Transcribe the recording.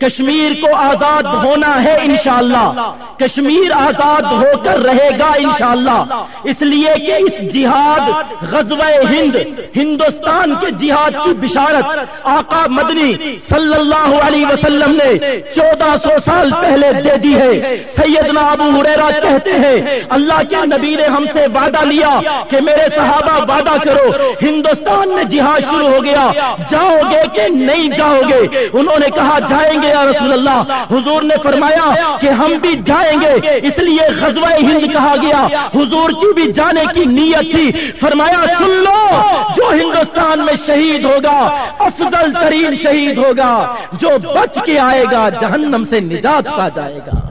کشمیر کو آزاد ہونا ہے انشاءاللہ۔ کشمیر آزاد ہو کر رہے گا انشاءاللہ۔ اس لیے کہ اس جہاد غزوہ ہند، ہندوستان کے جہاد کی بشارت آقا مدنی صلی اللہ علیہ وسلم نے چودہ سو سال پہلے دے دی ہے۔ سیدنا ابو حریرہ کہتے ہیں، اللہ کے نبی نے ہم سے وعدہ لیا کہ میرے صحابہ وعدہ کرو۔ ہندوستان میں جہاد شروع ہو گیا۔ جاؤ گے کہ نہیں جاؤ گے؟ انہوں نے کہا، جائیں گے یا رسول اللہ، حضور نے فرمایا کہ ہم بھی جائیں گے، اس لیے غزوہ ہند کہا گیا۔ حضور کی بھی جانے کی نیت تھی۔ فرمایا، سن لو، جو ہندوستان میں شہید ہوگا، افضل ترین شہید ہوگا، جو بچ کے آئے گا، جہنم سے نجات پا جائے گا۔